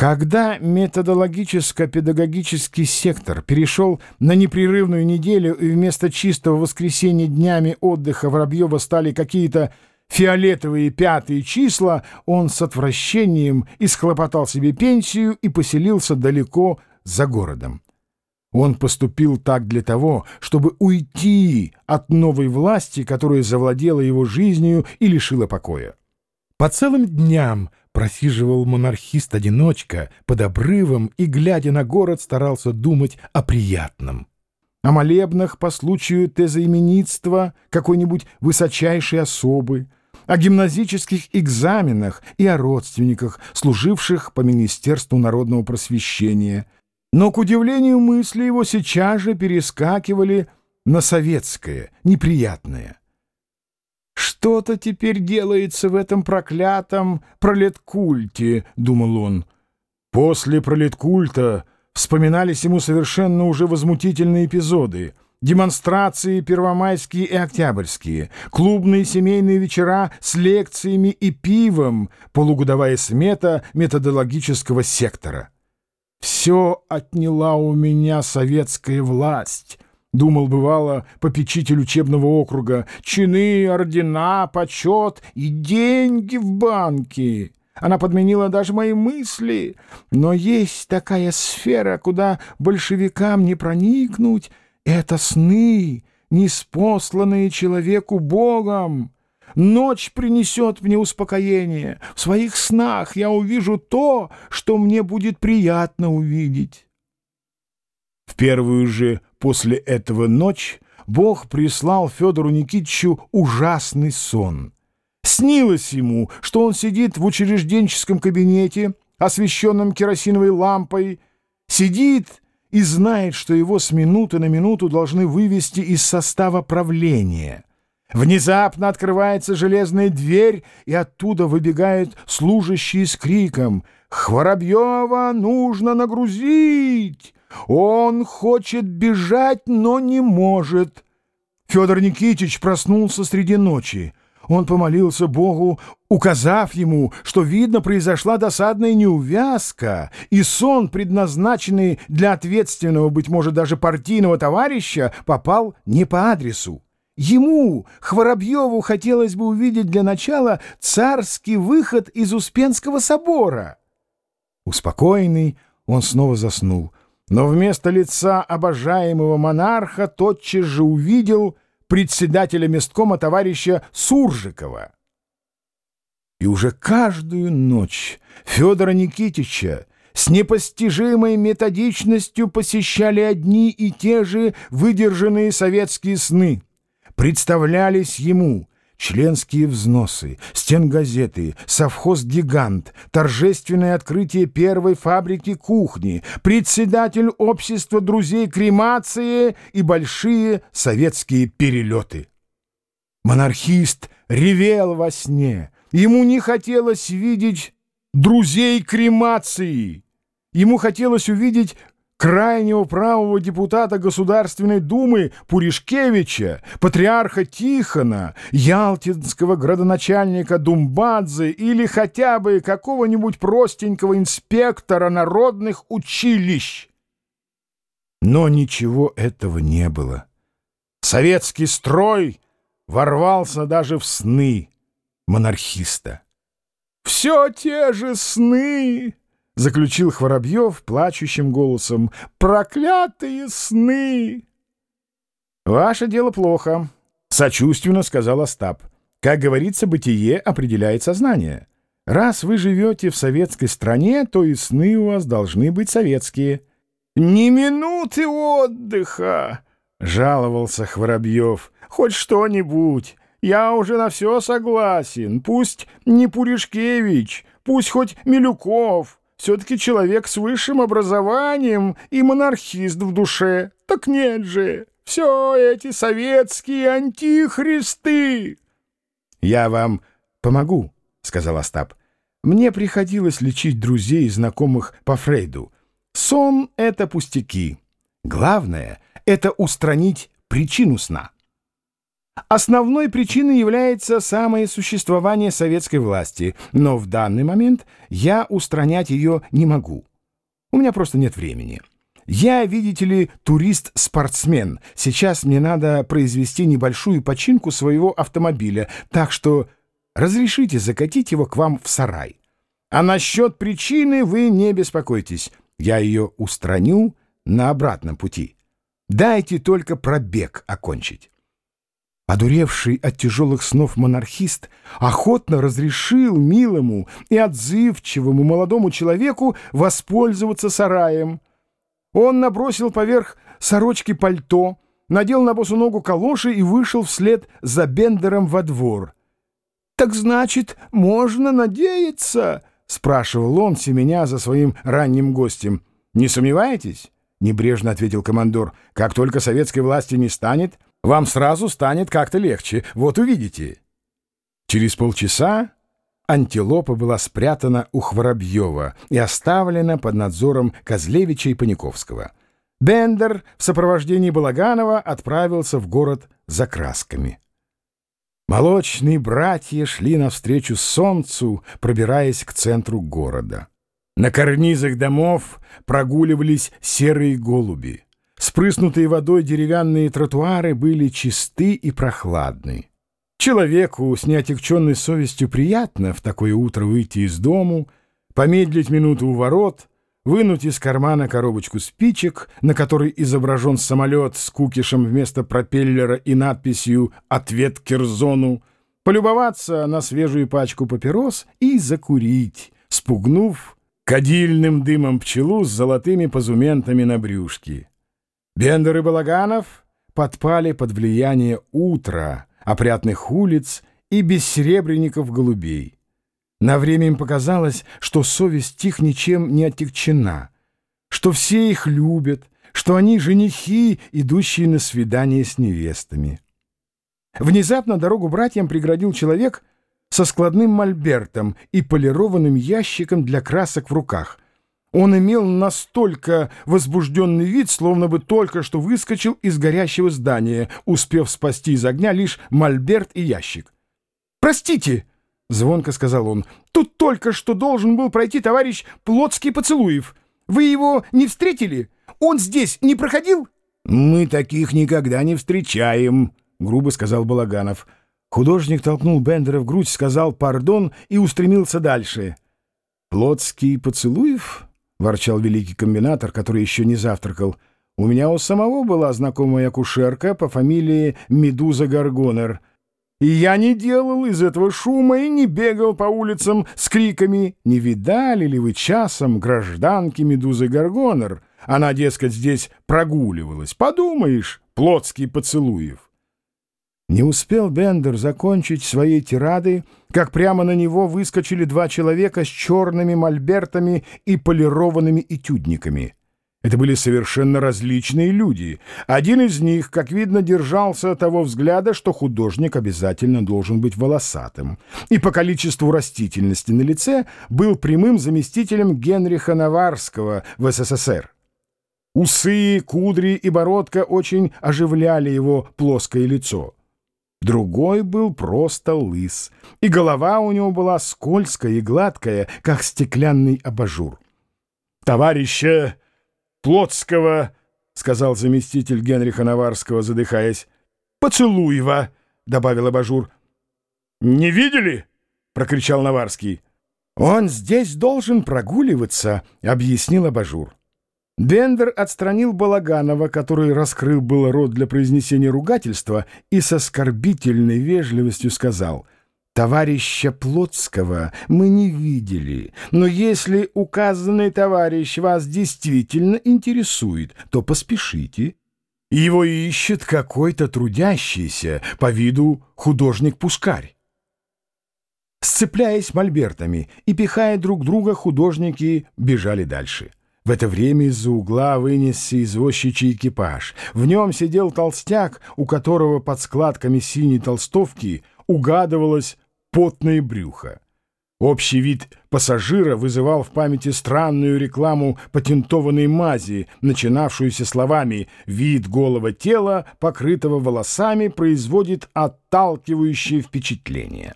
Когда методологическо-педагогический сектор перешел на непрерывную неделю и вместо чистого воскресенья днями отдыха Воробьева стали какие-то фиолетовые пятые числа, он с отвращением исхлопотал себе пенсию и поселился далеко за городом. Он поступил так для того, чтобы уйти от новой власти, которая завладела его жизнью и лишила покоя. По целым дням просиживал монархист-одиночка под обрывом и, глядя на город, старался думать о приятном. О молебнах по случаю тезоименитства какой-нибудь высочайшей особы, о гимназических экзаменах и о родственниках, служивших по Министерству народного просвещения. Но, к удивлению мысли его, сейчас же перескакивали на советское, неприятное. «Что-то теперь делается в этом проклятом пролеткульте», — думал он. После пролеткульта вспоминались ему совершенно уже возмутительные эпизоды — демонстрации первомайские и октябрьские, клубные семейные вечера с лекциями и пивом, полугодовая смета методологического сектора. «Все отняла у меня советская власть», — думал, бывало, попечитель учебного округа, чины, ордена, почет и деньги в банке. Она подменила даже мои мысли. Но есть такая сфера, куда большевикам не проникнуть. Это сны, неспосланные человеку Богом. Ночь принесет мне успокоение. В своих снах я увижу то, что мне будет приятно увидеть. В первую же после этого ночь Бог прислал Федору Никитичу ужасный сон. Снилось ему, что он сидит в учрежденческом кабинете, освещенном керосиновой лампой, сидит и знает, что его с минуты на минуту должны вывести из состава правления. Внезапно открывается железная дверь, и оттуда выбегают служащие с криком «Хворобьева нужно нагрузить!» Он хочет бежать, но не может. Федор Никитич проснулся среди ночи. Он помолился Богу, указав ему, что, видно, произошла досадная неувязка, и сон, предназначенный для ответственного, быть может, даже партийного товарища, попал не по адресу. Ему, Хворобьеву, хотелось бы увидеть для начала царский выход из Успенского собора. Успокоенный, он снова заснул — но вместо лица обожаемого монарха тотчас же увидел председателя месткома товарища Суржикова. И уже каждую ночь Федора Никитича с непостижимой методичностью посещали одни и те же выдержанные советские сны. Представлялись ему членские взносы, стенгазеты, совхоз-гигант, торжественное открытие первой фабрики кухни, председатель общества друзей кремации и большие советские перелеты. Монархист ревел во сне. Ему не хотелось видеть друзей кремации. Ему хотелось увидеть крайнего правого депутата Государственной Думы Пуришкевича, патриарха Тихона, ялтинского градоначальника Думбадзе или хотя бы какого-нибудь простенького инспектора народных училищ. Но ничего этого не было. Советский строй ворвался даже в сны монархиста. «Все те же сны!» — заключил Хворобьев плачущим голосом. «Проклятые сны!» «Ваше дело плохо», — сочувственно сказал Остап. «Как говорится, бытие определяет сознание. Раз вы живете в советской стране, то и сны у вас должны быть советские». «Ни минуты отдыха!» — жаловался Хворобьев. «Хоть что-нибудь. Я уже на все согласен. Пусть не Пуришкевич, пусть хоть Милюков» все-таки человек с высшим образованием и монархист в душе. Так нет же, все эти советские антихристы. — Я вам помогу, — сказал Остап. Мне приходилось лечить друзей и знакомых по Фрейду. Сон — это пустяки. Главное — это устранить причину сна. Основной причиной является самое существование советской власти, но в данный момент я устранять ее не могу. У меня просто нет времени. Я, видите ли, турист-спортсмен. Сейчас мне надо произвести небольшую починку своего автомобиля, так что разрешите закатить его к вам в сарай. А насчет причины вы не беспокойтесь. Я ее устраню на обратном пути. Дайте только пробег окончить. Одуревший от тяжелых снов монархист охотно разрешил милому и отзывчивому молодому человеку воспользоваться сараем. Он набросил поверх сорочки пальто, надел на босу ногу калоши и вышел вслед за Бендером во двор. «Так значит, можно надеяться?» — спрашивал он, семеня за своим ранним гостем. «Не сомневаетесь?» — небрежно ответил командор. «Как только советской власти не станет...» Вам сразу станет как-то легче, вот увидите. Через полчаса антилопа была спрятана у Хворобьева и оставлена под надзором Козлевича и Паниковского. Бендер в сопровождении Балаганова отправился в город за красками. Молочные братья шли навстречу солнцу, пробираясь к центру города. На карнизах домов прогуливались серые голуби. Спрыснутые водой деревянные тротуары были чисты и прохладны. Человеку с неотекченной совестью приятно в такое утро выйти из дому, помедлить минуту у ворот, вынуть из кармана коробочку спичек, на которой изображен самолет с кукишем вместо пропеллера и надписью «Ответ Керзону», полюбоваться на свежую пачку папирос и закурить, спугнув кадильным дымом пчелу с золотыми позументами на брюшке. Бендер и Балаганов подпали под влияние утра, опрятных улиц и бессеребренников голубей. На время им показалось, что совесть их ничем не отягчена, что все их любят, что они женихи, идущие на свидание с невестами. Внезапно дорогу братьям преградил человек со складным мольбертом и полированным ящиком для красок в руках — он имел настолько возбужденный вид, словно бы только что выскочил из горящего здания, успев спасти из огня лишь мольберт и ящик. «Простите!» — звонко сказал он. «Тут только что должен был пройти товарищ Плотский Поцелуев. Вы его не встретили? Он здесь не проходил?» «Мы таких никогда не встречаем», — грубо сказал Балаганов. Художник толкнул Бендера в грудь, сказал «пардон» и устремился дальше. «Плотский Поцелуев?» — ворчал великий комбинатор, который еще не завтракал. «У меня у самого была знакомая акушерка по фамилии Медуза Гаргонер. И я не делал из этого шума и не бегал по улицам с криками «Не видали ли вы часом гражданки Медузы Гаргонер?» Она, дескать, здесь прогуливалась. Подумаешь, плотский поцелуев. Не успел Бендер закончить своей тирады, как прямо на него выскочили два человека с черными мольбертами и полированными этюдниками. Это были совершенно различные люди. Один из них, как видно, держался того взгляда, что художник обязательно должен быть волосатым, и по количеству растительности на лице был прямым заместителем Генриха Наварского в СССР. Усы, кудри и бородка очень оживляли его плоское лицо. Другой был просто лыс, и голова у него была скользкая и гладкая, как стеклянный абажур. «Товарища Плотского!» — сказал заместитель Генриха Наварского, задыхаясь. «Поцелуева!» — добавил абажур. «Не видели?» — прокричал Наварский. «Он здесь должен прогуливаться», — объяснил абажур. Бендер отстранил Балаганова, который раскрыл было рот для произнесения ругательства, и с оскорбительной вежливостью сказал «Товарища Плотского мы не видели, но если указанный товарищ вас действительно интересует, то поспешите». Его ищет какой-то трудящийся, по виду художник-пускарь. Сцепляясь мольбертами и пихая друг друга, художники бежали дальше. В это время из-за угла вынесся извозчичий экипаж. В нем сидел толстяк, у которого под складками синей толстовки угадывалось потное брюхо. Общий вид пассажира вызывал в памяти странную рекламу патентованной мази, начинавшуюся словами «Вид голого тела, покрытого волосами, производит отталкивающее впечатление».